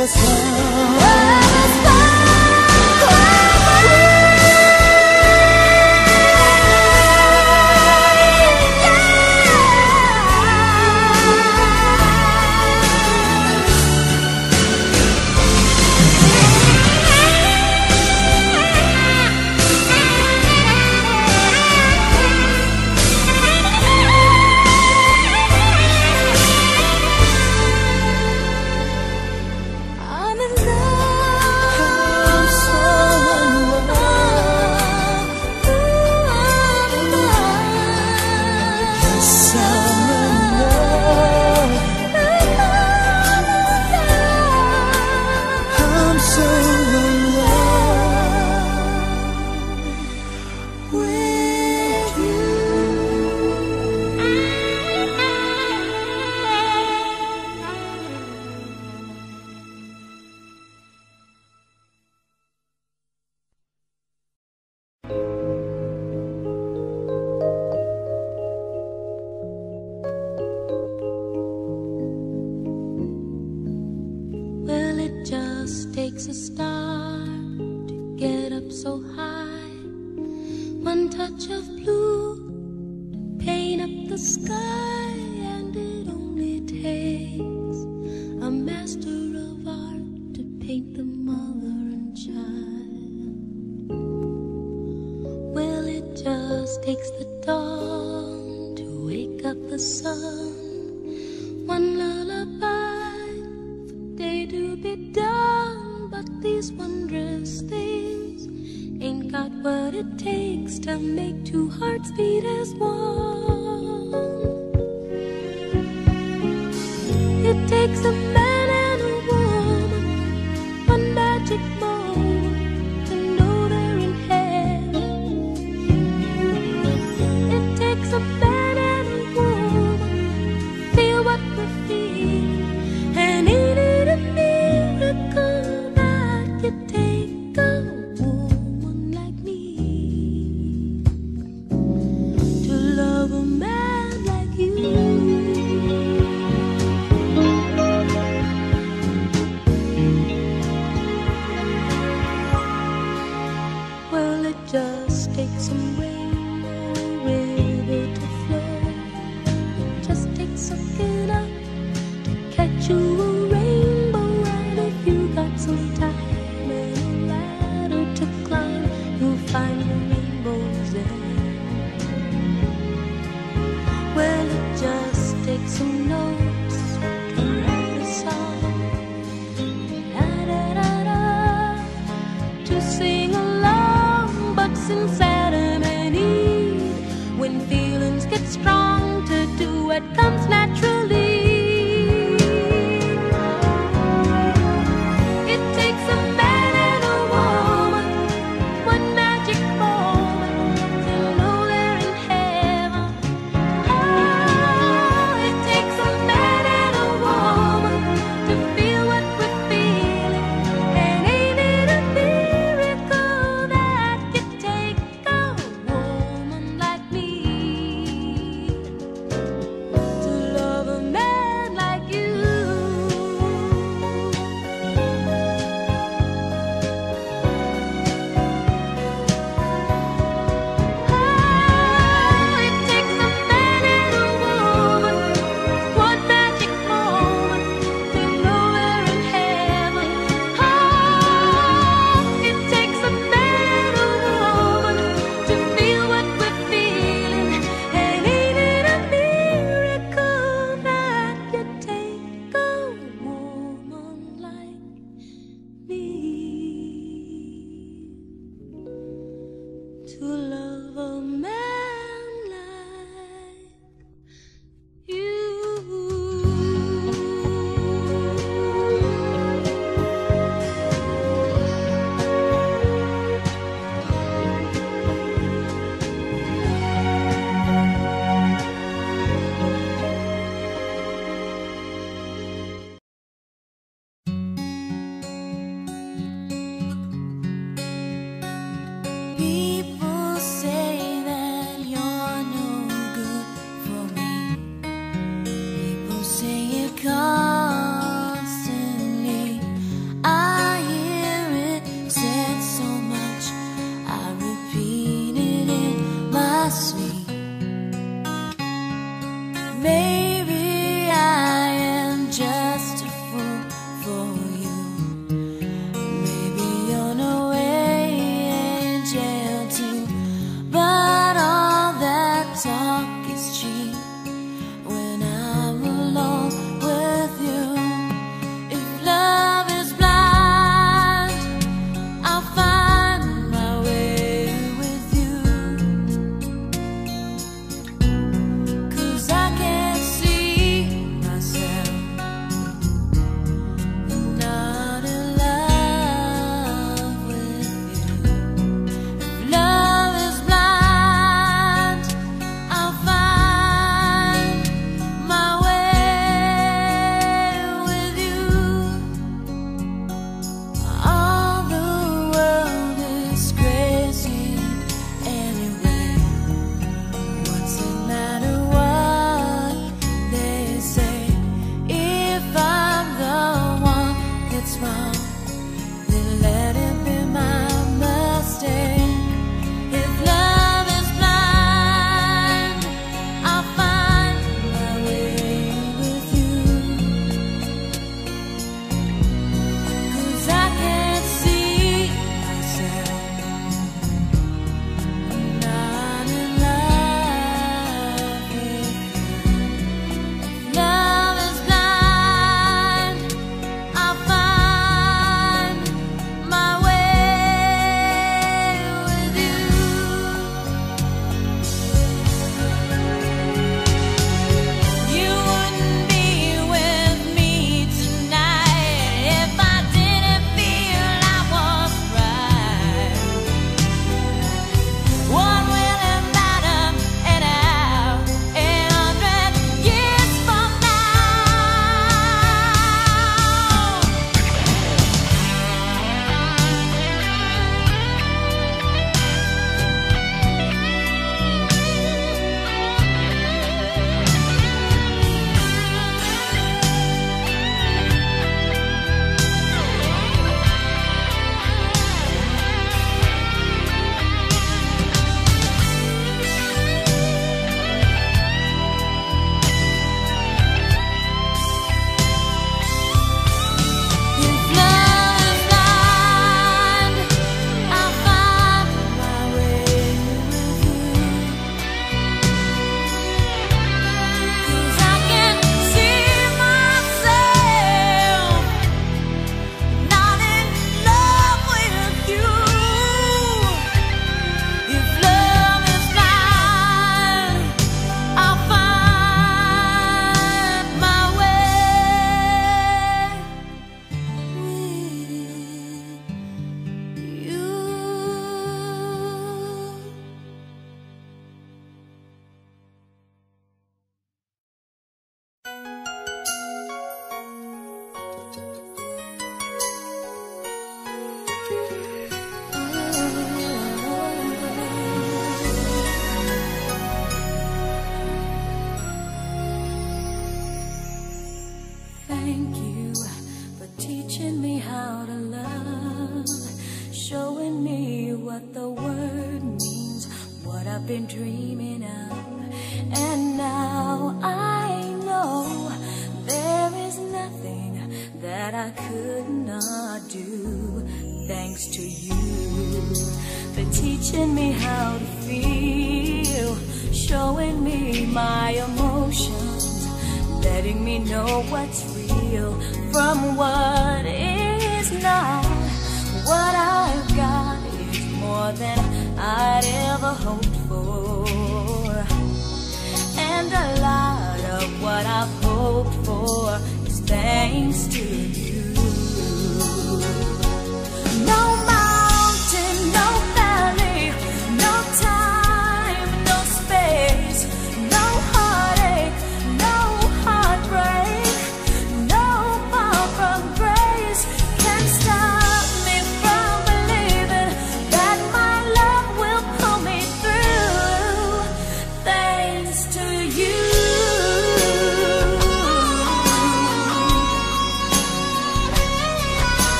Love takes a man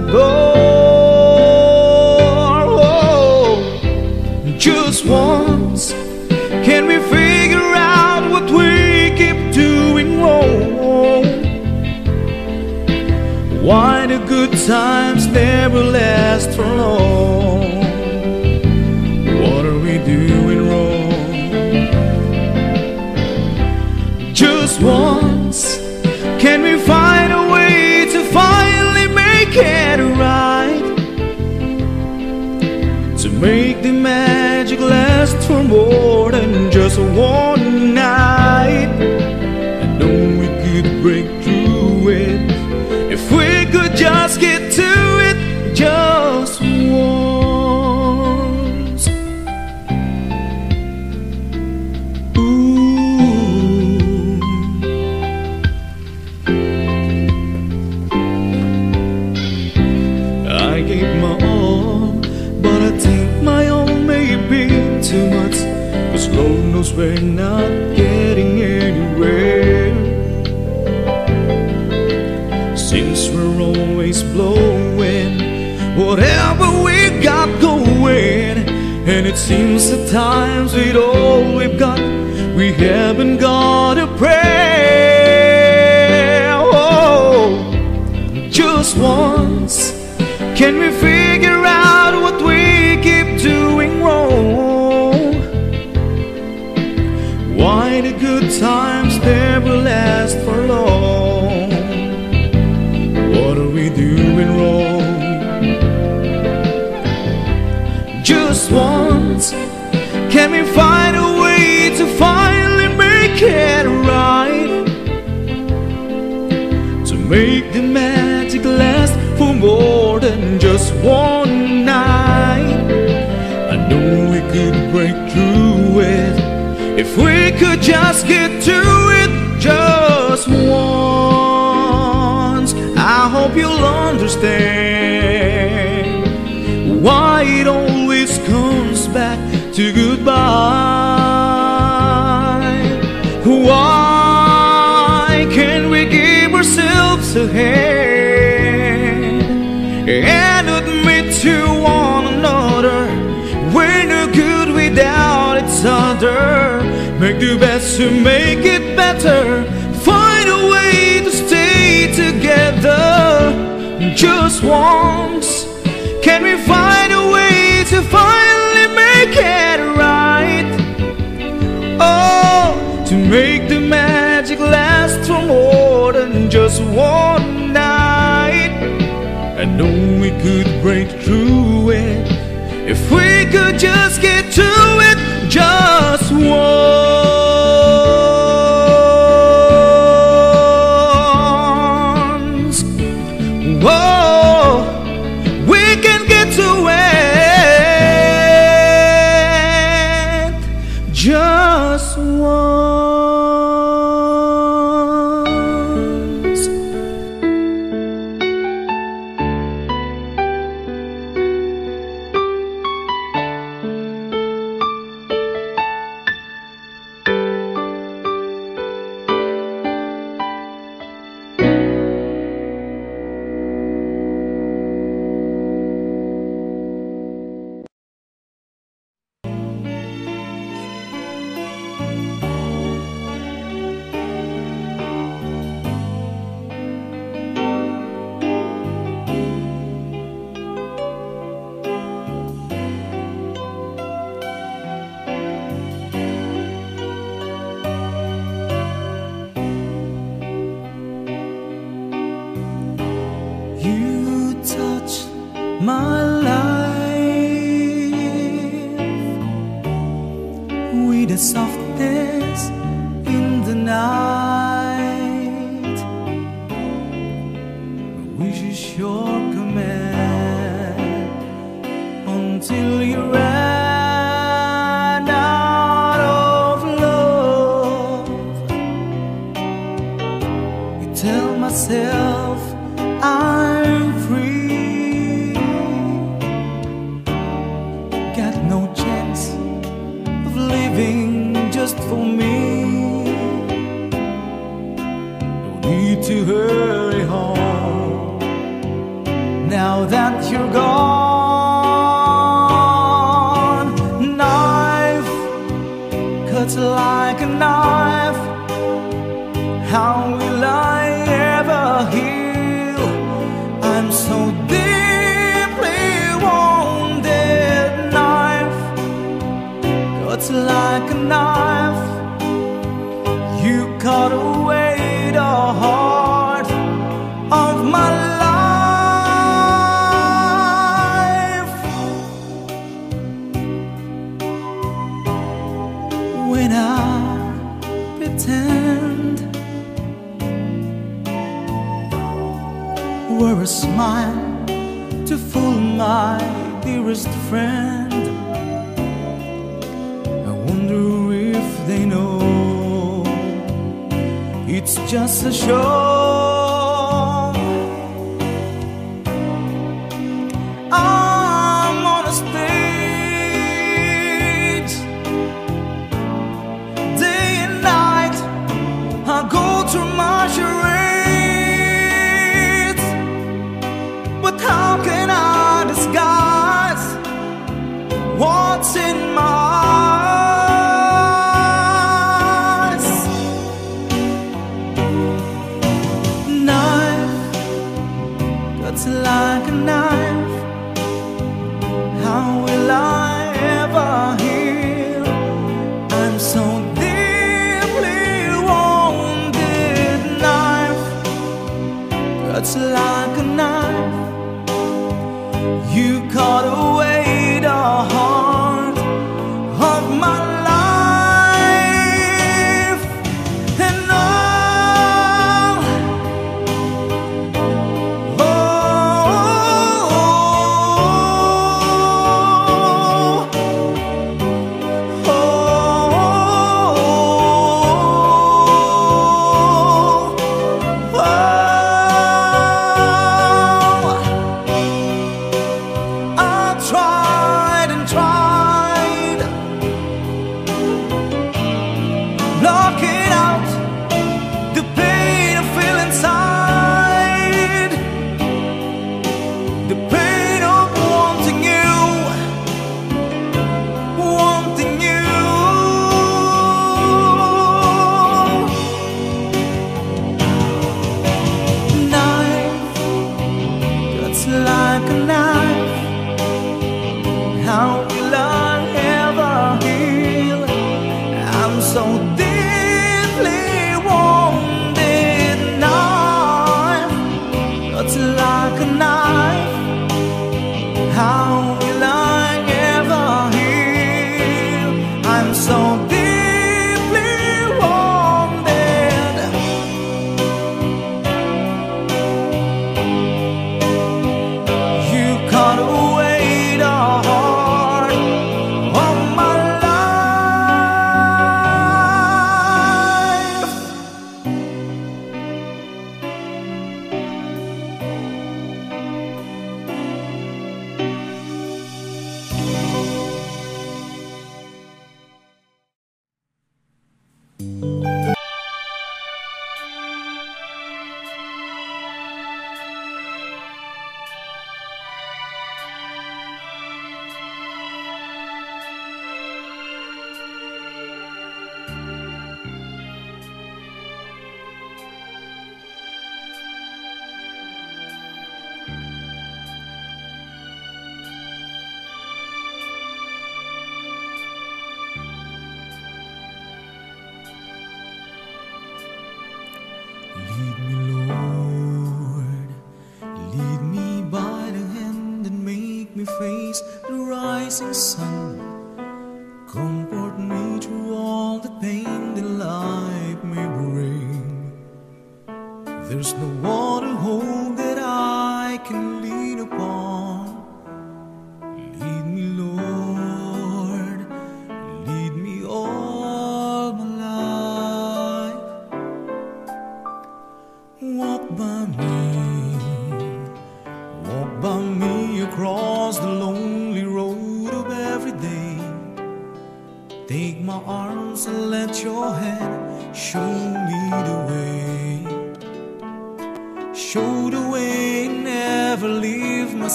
the door. Oh, just once, can we figure out what we keep doing wrong? Why the good times never last for long? It seems at times with all we've got, we haven't got if we could just get to it just once. I hope you'll understand why it always comes back to goodbye. Why can't we give ourselves a hand and admit to one another we're no good without each other? The best to make it better. Find a way to stay together just once. Can we find a way to finally make it right? Oh, to make the magic last for more than just one night. I know we could break through it if we could just get like a knife. How will I ever heal? I'm so deeply wounded. Knife cuts like a knife. Smile to fool my dearest friend. I wonder if they know it's just a show. Like like a knife.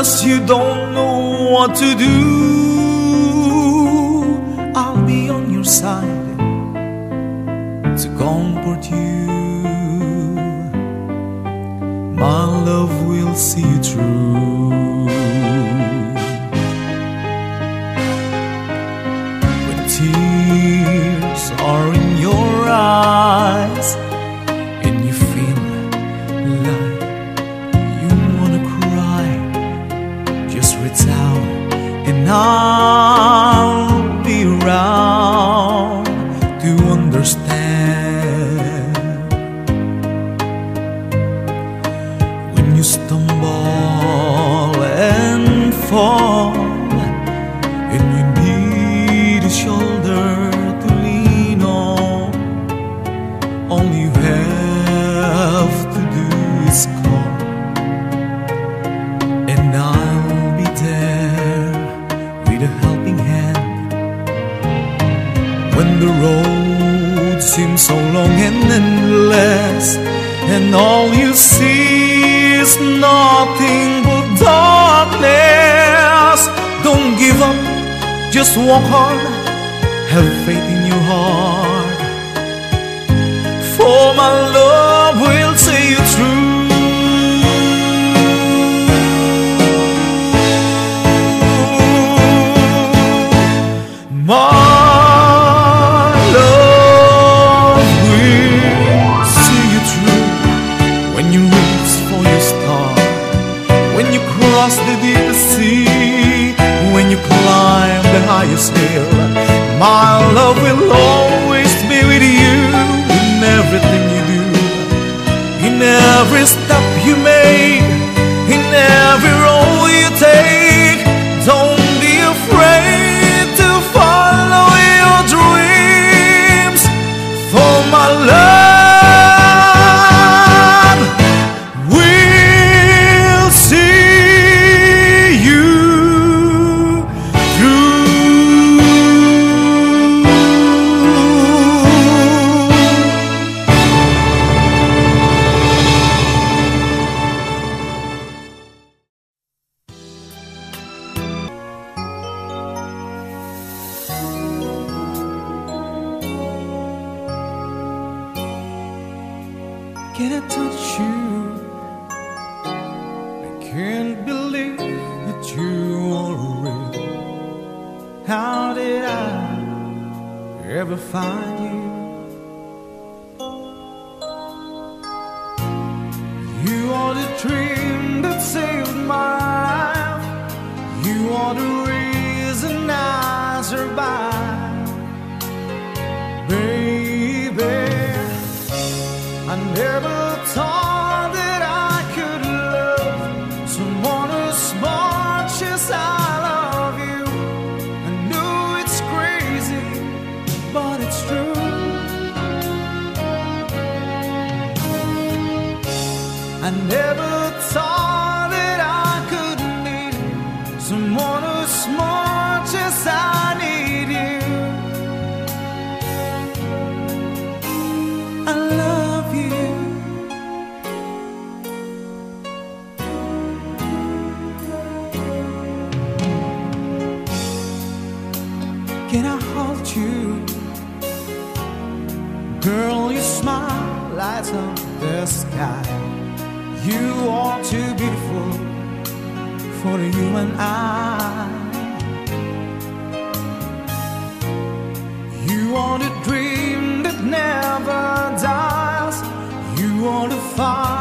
Helpless you don't know what to do, are the dream that never dies. You are the fire.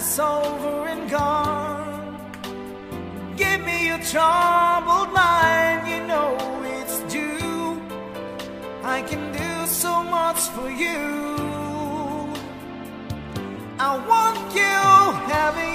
it's over and gone. Give me your troubled mind, you know it's due. I can do so much for you. I want you having.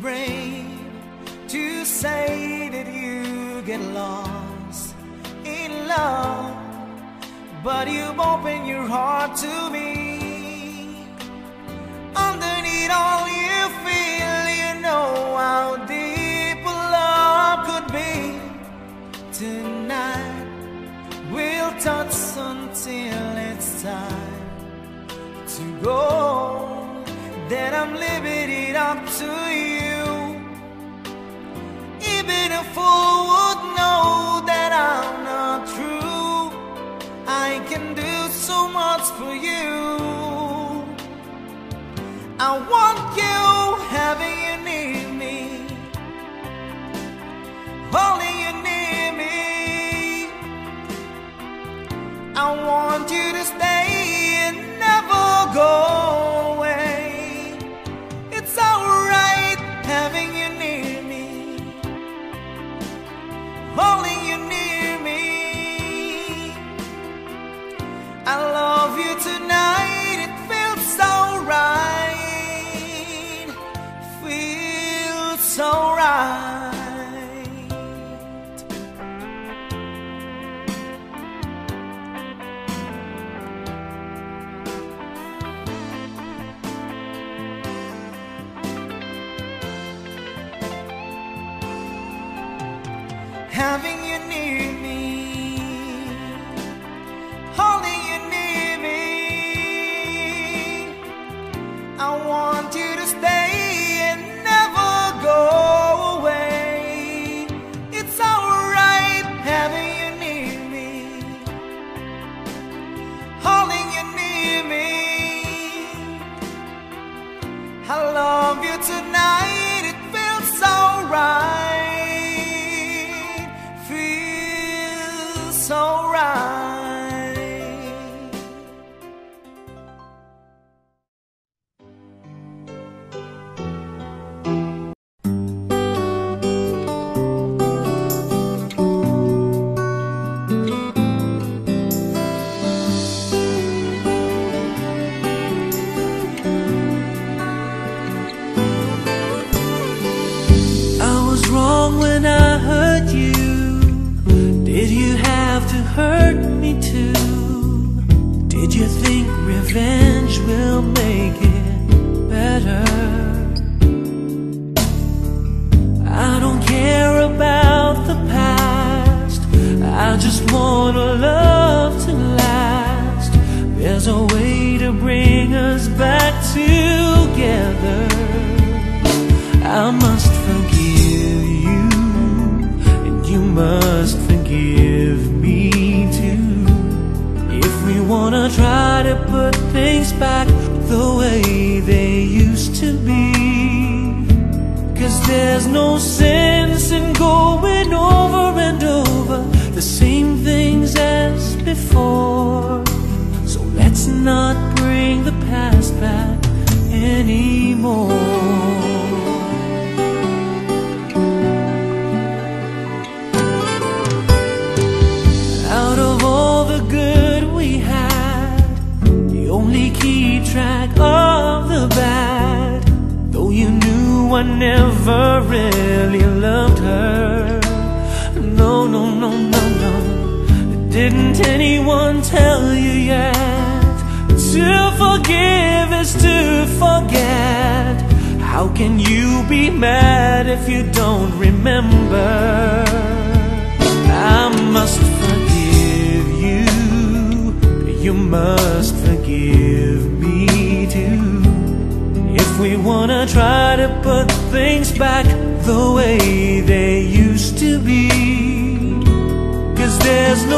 brain to say that you get lost in love, but you've opened your heart to me. Underneath all you feel, you know how deep love could be. Tonight we'll touch until it's time to go. Then I'm leaving it up to you. faithful would know that I'm not true. I can do so much for you. I want you having you need me, holding you near me. I want you to stay and never go.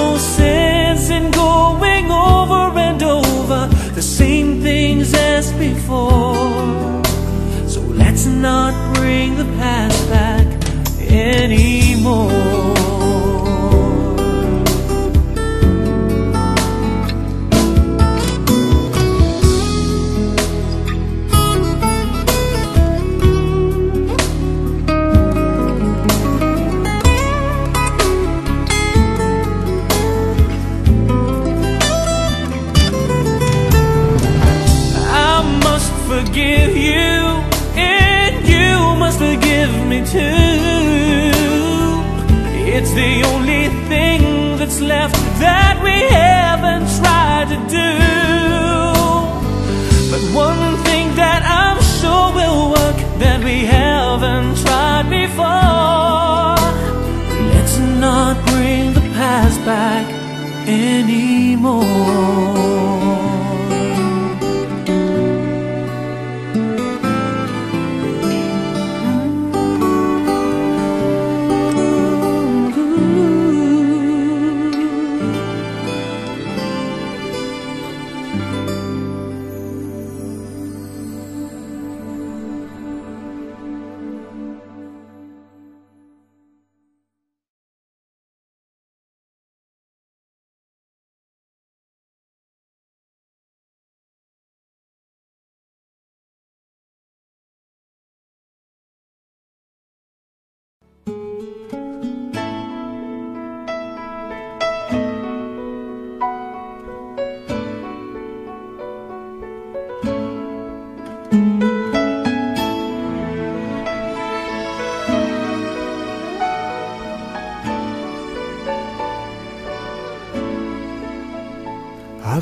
no sense in going over and over the same things as before. So let's not bring the past back.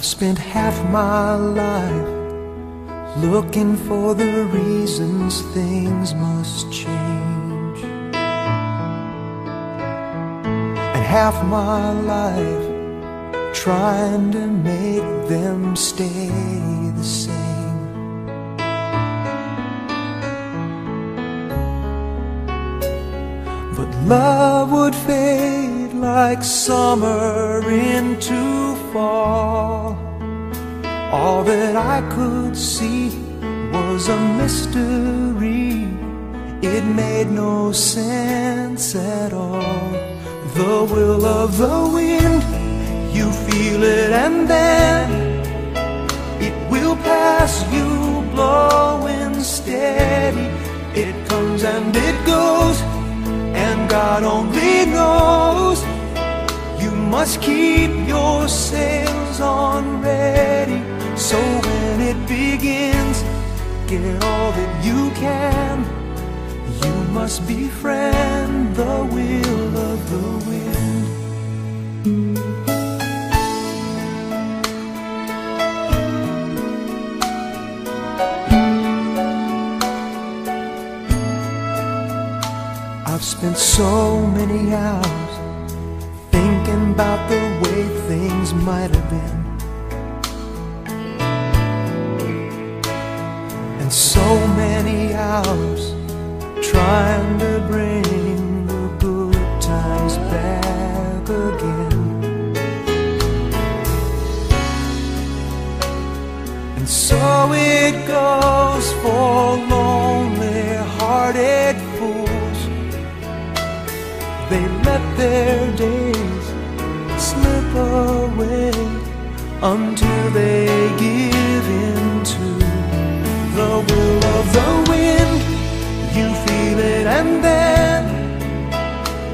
I've spent half my life looking for the reasons things must change. And half my life trying to make them stay the same. But love would fade like summer into fall. All that I could see was a mystery. It made no sense at all. The will of the wind, you feel it and then it will pass you blowing steady. It comes and it goes, and God only knows. You must keep your sails on ready. So when it begins, get all that you can. You must befriend the will of the wind. I've spent so many hours thinking about the way things might have been. And so many hours trying to bring the good times back again. And so it goes for lonely let their days slip away until they give in to the will of the wind. You feel it and then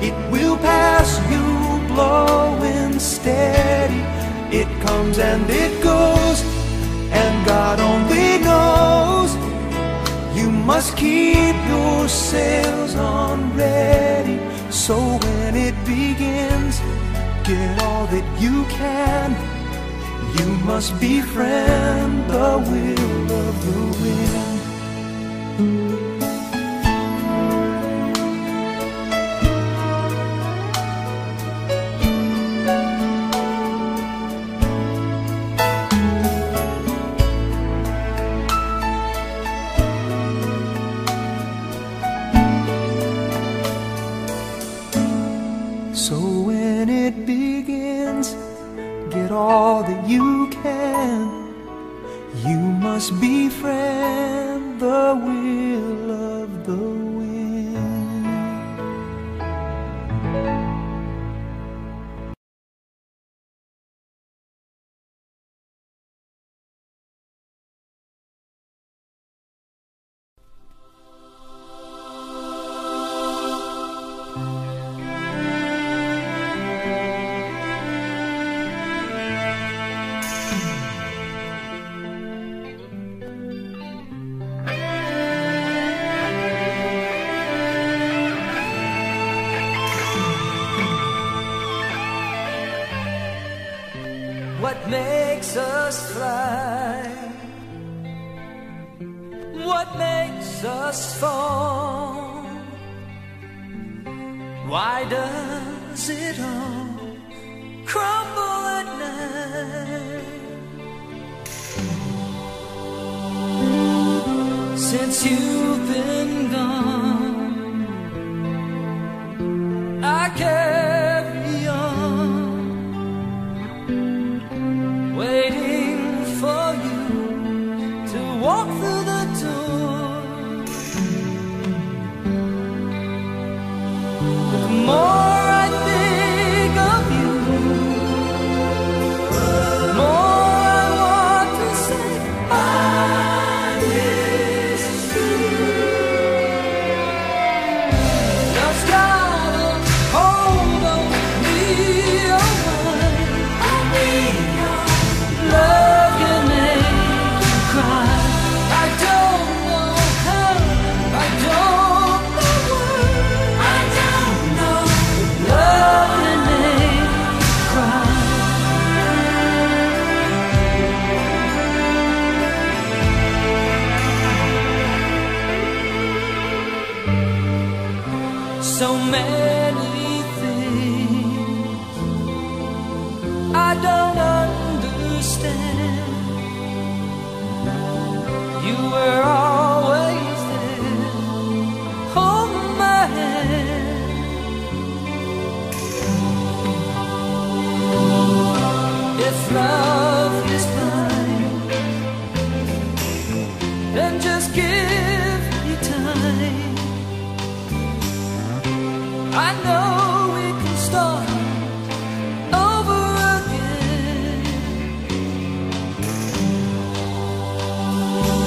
it will pass you blowing steady. It comes and it goes, and God only knows. You must keep your sails on ready. So when it begins, get all that you can. You must befriend the will of the wind.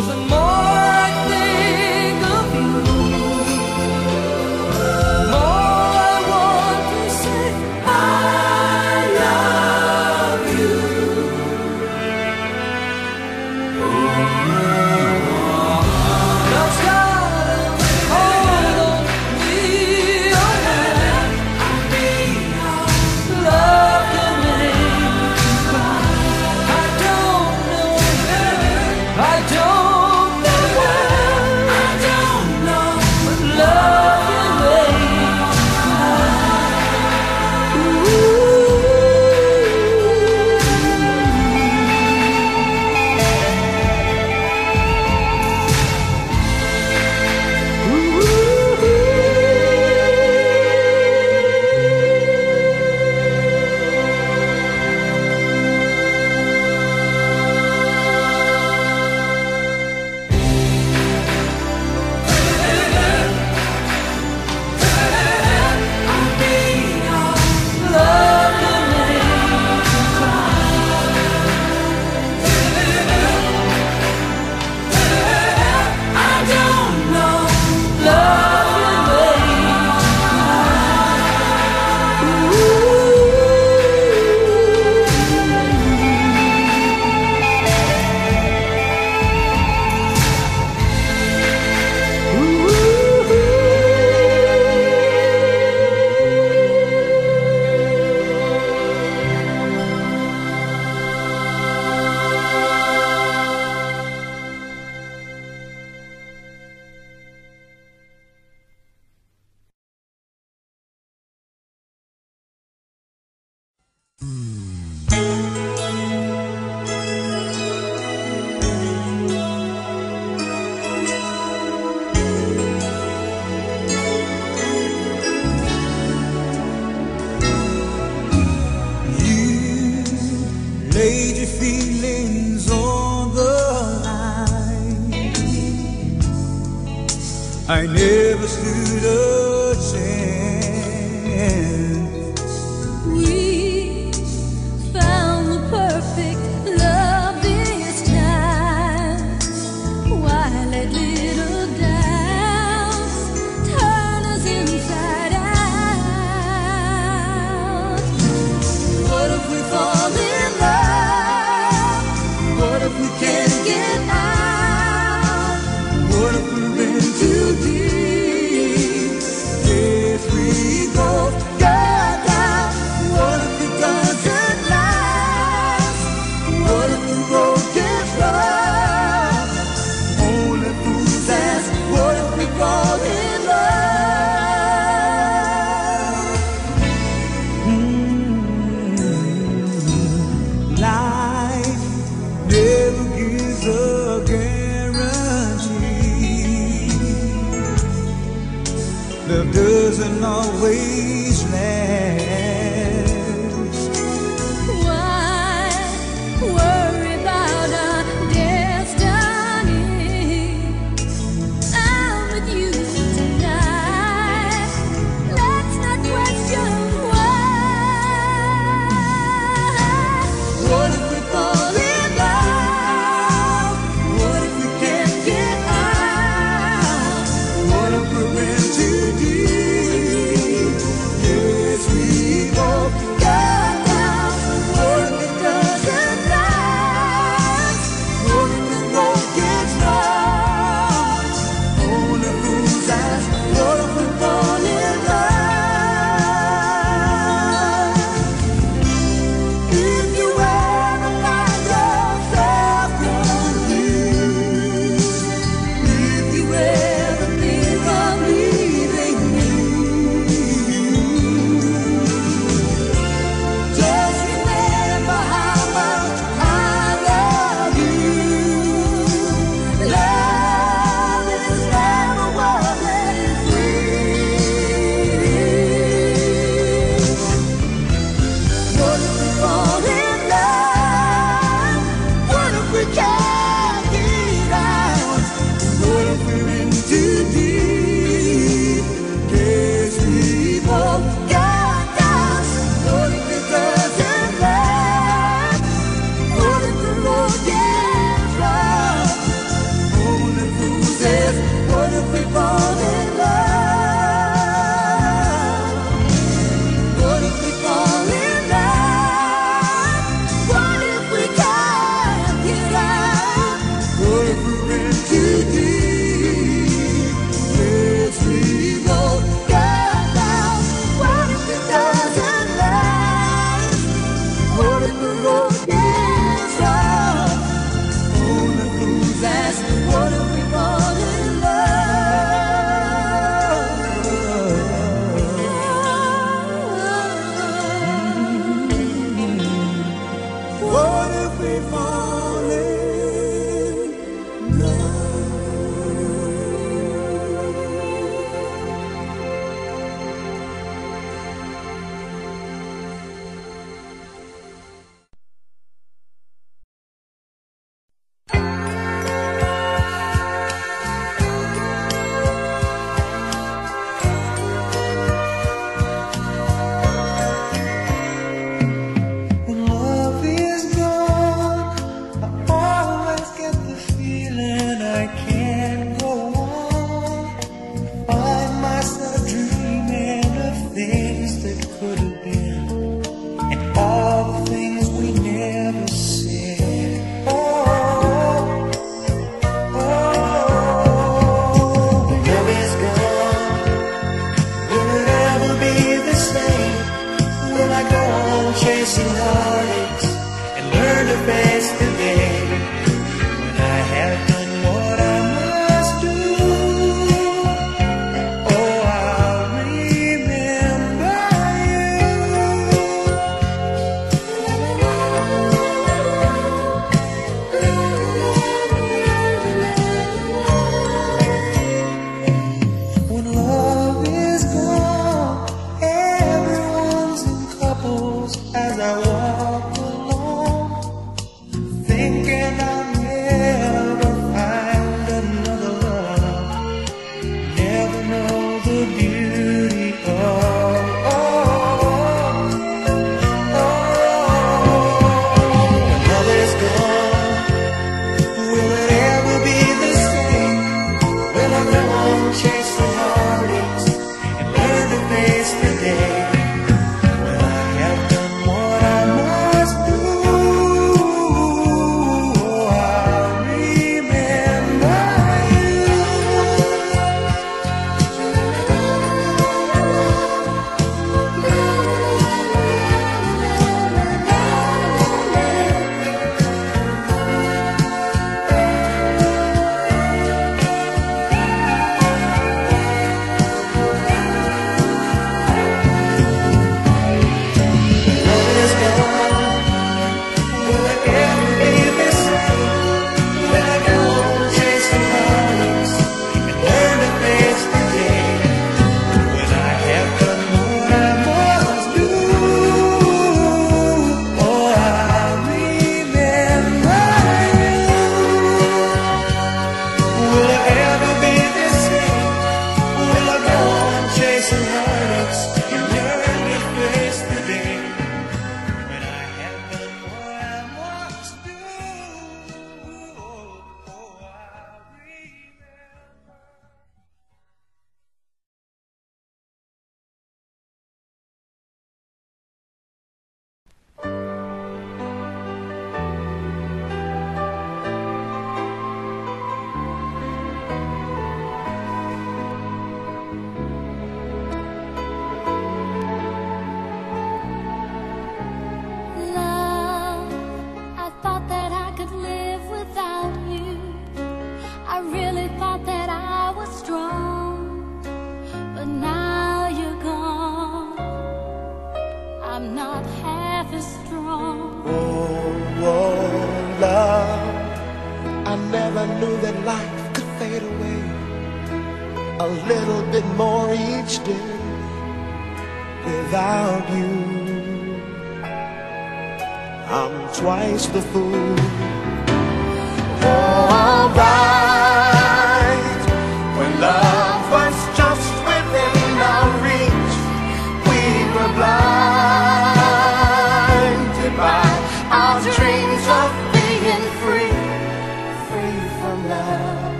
Cause always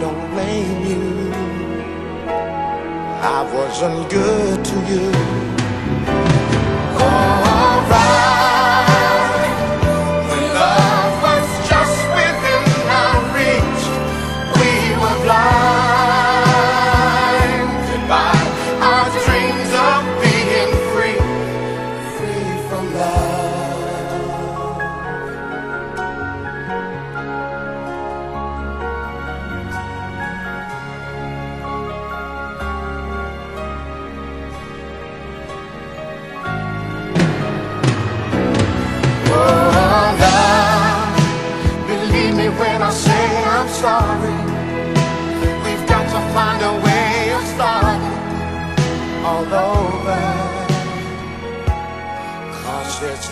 don't blame you. I wasn't good to you.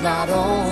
not all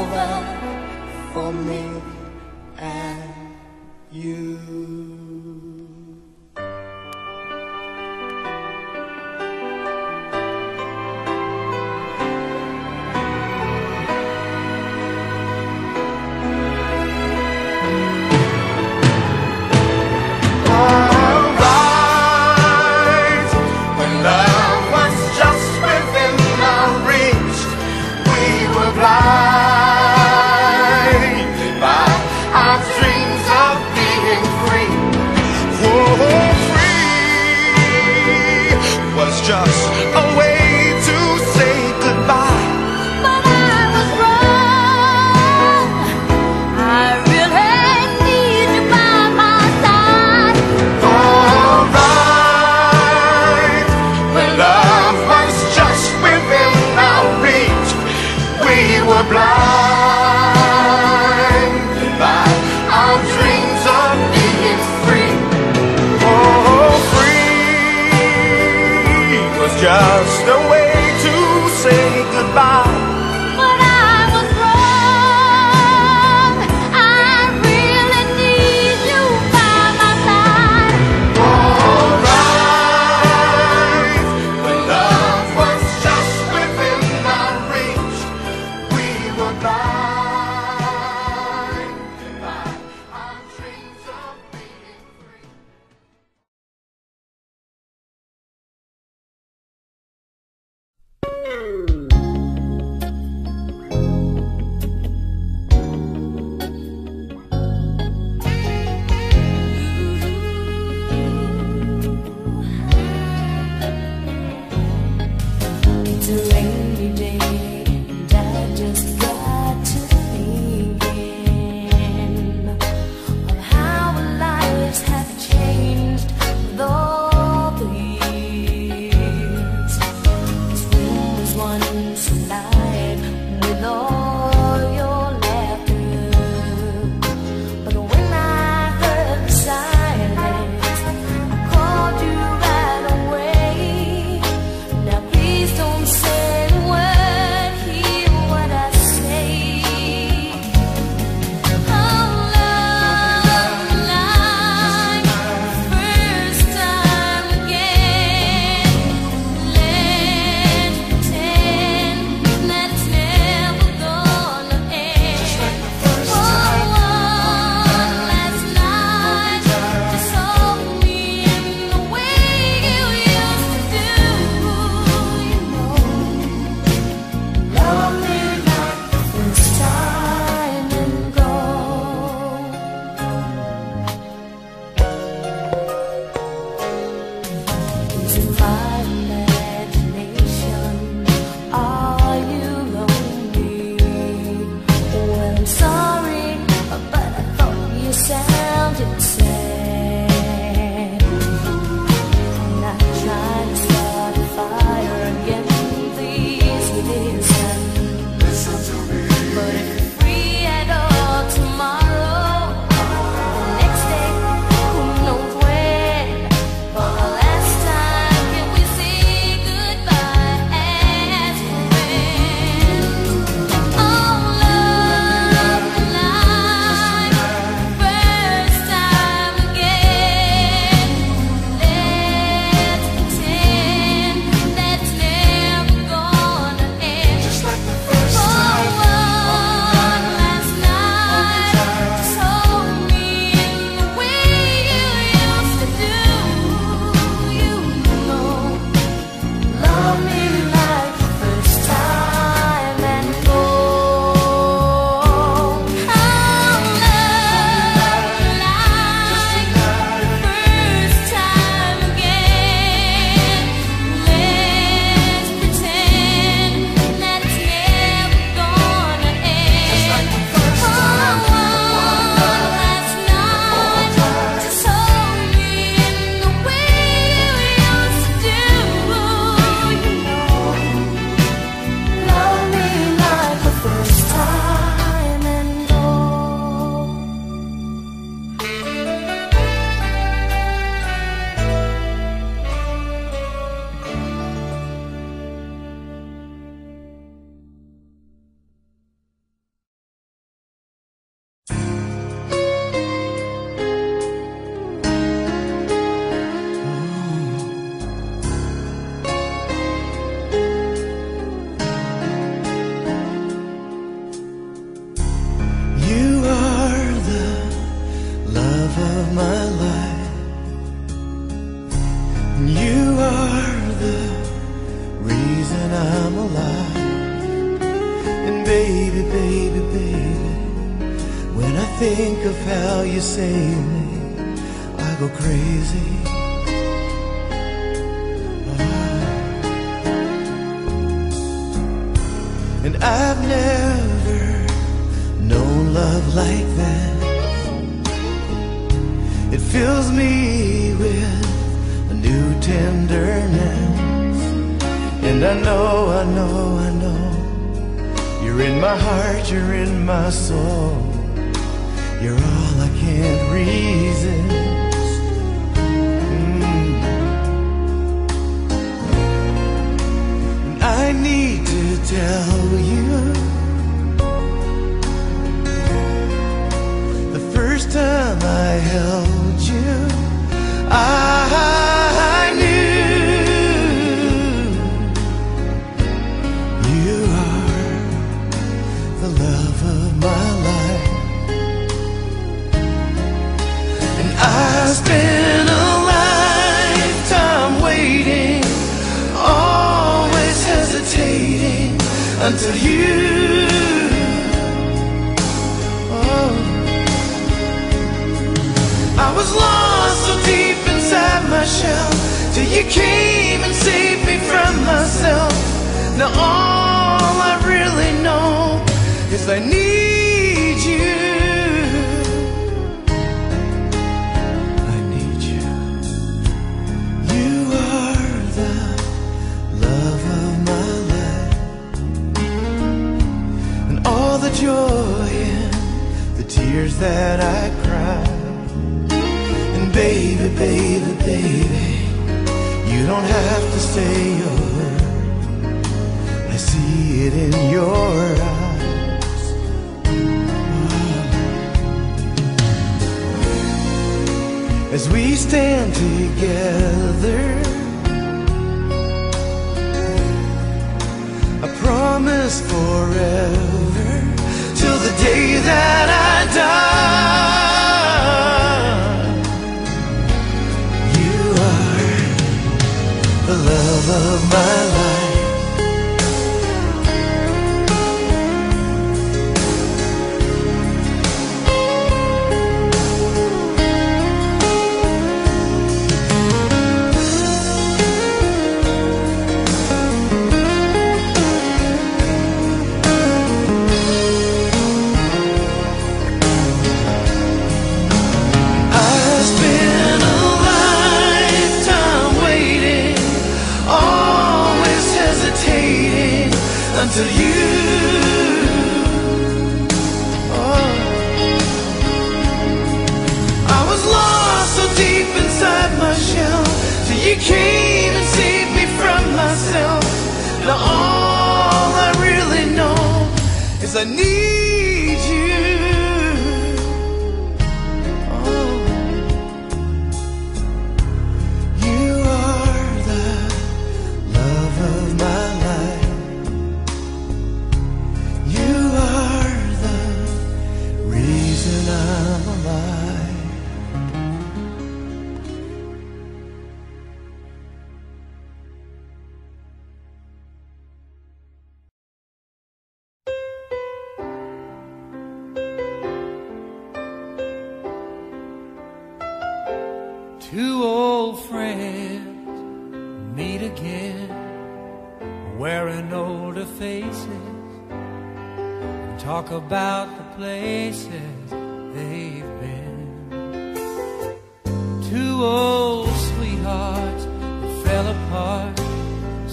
Now all I really know is I need you. I need you. You are the love of my life. And all the joy and the tears that I cry. And baby, baby, baby, you don't have to say it in your eyes. As we stand together, I promise forever till the day that I die. You are the love of my life. Keep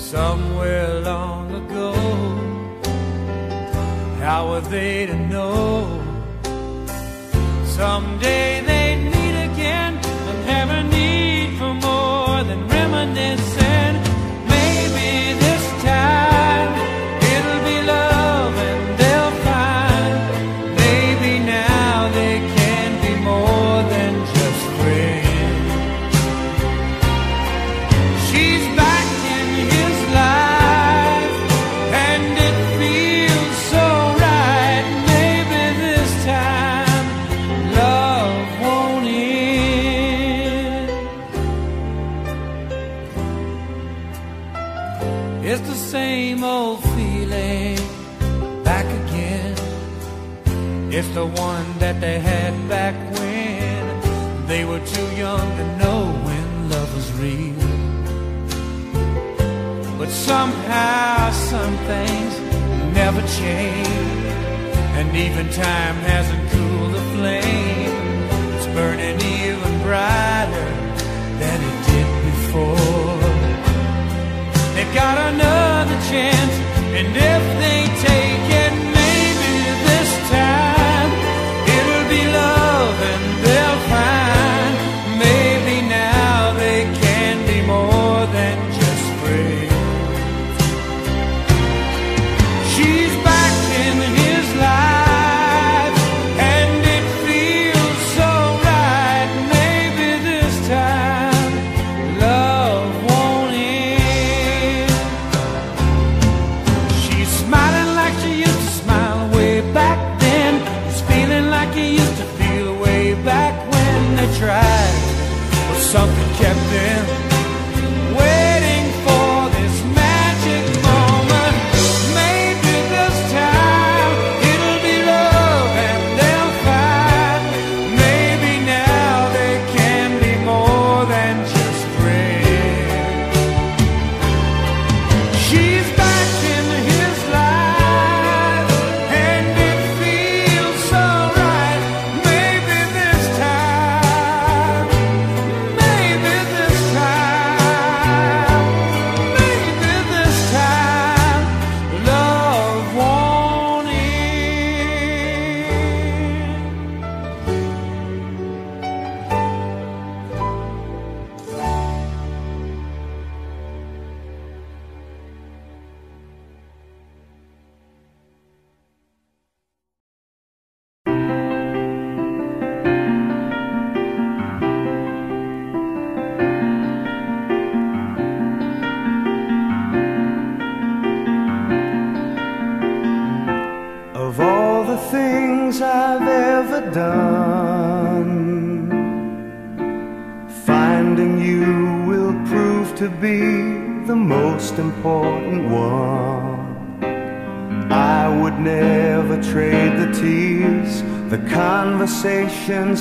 somewhere long ago. How were they to know? Someday. that they had back when they were too young to know when love was real. But somehow some things never change, and even time hasn't cooled the flame. It's burning even brighter than it did before. They got another chance, and if they take it.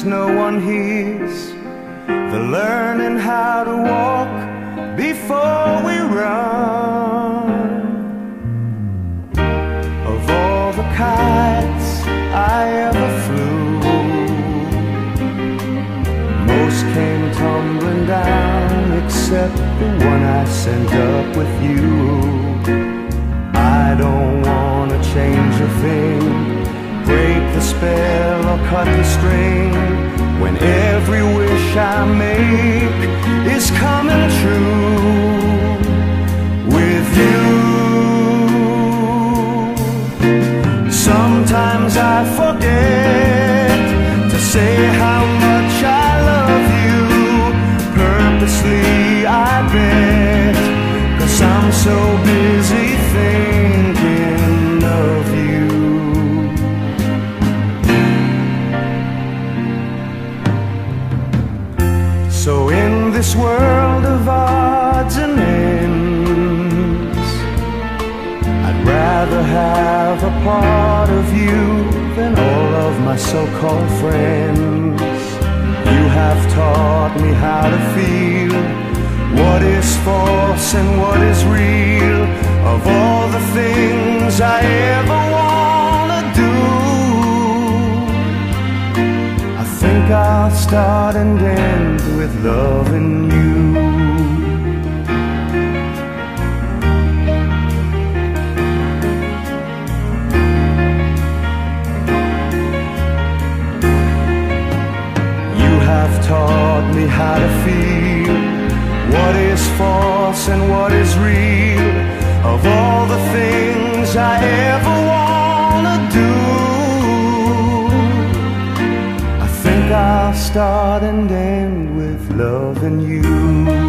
no one here. how to feel what is false and what is real of all the things I ever wanna do. I think I'll start and end with loving you.